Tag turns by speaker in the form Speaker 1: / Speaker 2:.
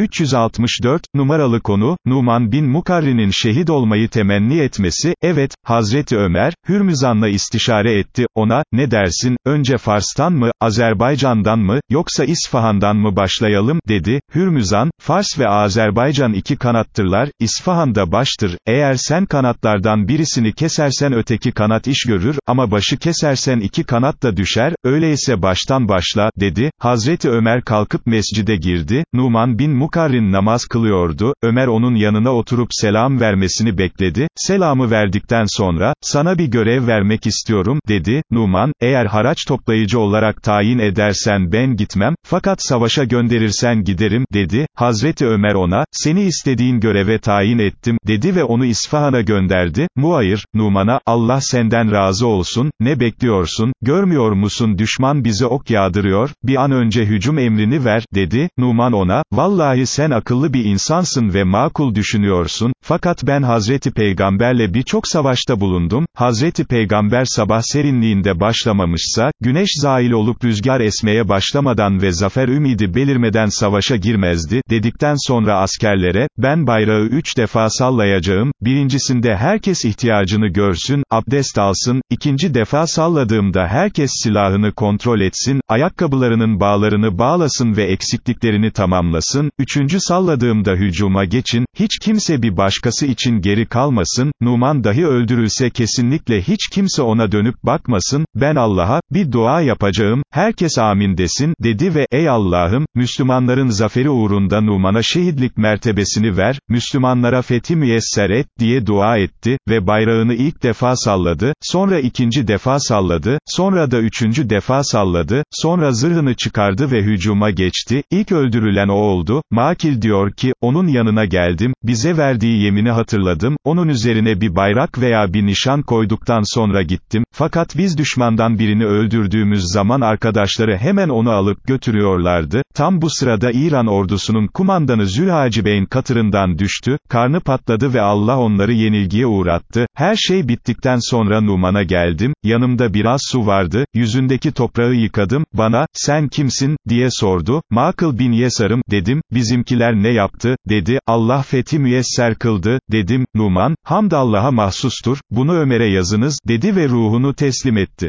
Speaker 1: 364, numaralı konu, Numan bin Mukarri'nin şehit olmayı temenni etmesi, evet, Hazreti Ömer, Hürmüzan'la istişare etti, ona, ne dersin, önce Fars'tan mı, Azerbaycan'dan mı, yoksa İsfahan'dan mı başlayalım, dedi, Hürmüzan, Fars ve Azerbaycan iki kanattırlar, İsfahan da baştır, eğer sen kanatlardan birisini kesersen öteki kanat iş görür, ama başı kesersen iki kanat da düşer, öyleyse baştan başla, dedi, Hazreti Ömer kalkıp mescide girdi, Numan bin Mukarri, Mukarrin namaz kılıyordu, Ömer onun yanına oturup selam vermesini bekledi, selamı verdikten sonra, sana bir görev vermek istiyorum, dedi, Numan, eğer haraç toplayıcı olarak tayin edersen ben gitmem, fakat savaşa gönderirsen giderim, dedi, Hazreti Ömer ona, seni istediğin göreve tayin ettim, dedi ve onu İsfahan'a gönderdi, Muayir, Numan'a, Allah senden razı olsun, ne bekliyorsun, görmüyor musun düşman bize ok yağdırıyor, bir an önce hücum emrini ver, dedi, Numan ona, vallahi Vallahi sen akıllı bir insansın ve makul düşünüyorsun, fakat ben Hazreti Peygamberle birçok savaşta bulundum, Hazreti Peygamber sabah serinliğinde başlamamışsa, güneş zail olup rüzgar esmeye başlamadan ve zafer ümidi belirmeden savaşa girmezdi, dedikten sonra askerlere, ben bayrağı üç defa sallayacağım, birincisinde herkes ihtiyacını görsün, abdest alsın, ikinci defa salladığımda herkes silahını kontrol etsin, ayakkabılarının bağlarını bağlasın ve eksikliklerini tamamlasın, üçüncü salladığımda hücuma geçin, hiç kimse bir başkası için geri kalmasın, Numan dahi öldürülse kesinlikle hiç kimse ona dönüp bakmasın, ben Allah'a, bir dua yapacağım, herkes amin desin, dedi ve, ey Allah'ım, Müslümanların zaferi uğrunda Numan'a şehitlik mertebesini ver, Müslümanlara fethi müyesser et, diye dua etti, ve bayrağını ilk defa salladı, sonra ikinci defa salladı, sonra da üçüncü defa salladı, sonra zırhını çıkardı ve hücuma geçti, ilk öldürülen o oldu, Makil diyor ki, onun yanına geldim, bize verdiği yemini hatırladım, onun üzerine bir bayrak veya bir nişan koyduktan sonra gittim, fakat biz düşmandan birini öldürdüğümüz zaman arkadaşları hemen onu alıp götürüyorlardı, tam bu sırada İran ordusunun kumandanı Zülhacibeyn katırından düştü, karnı patladı ve Allah onları yenilgiye uğrattı, her şey bittikten sonra Numan'a geldim, yanımda biraz su vardı, yüzündeki toprağı yıkadım, bana, sen kimsin, diye sordu, Makıl bin Yesar'ım, dedim, bizimkiler ne yaptı, dedi, Allah fethi müyesser kıldı, dedim, Numan, hamd Allah'a mahsustur, bunu Ömer'e yazınız, dedi ve ruhunu teslim etti.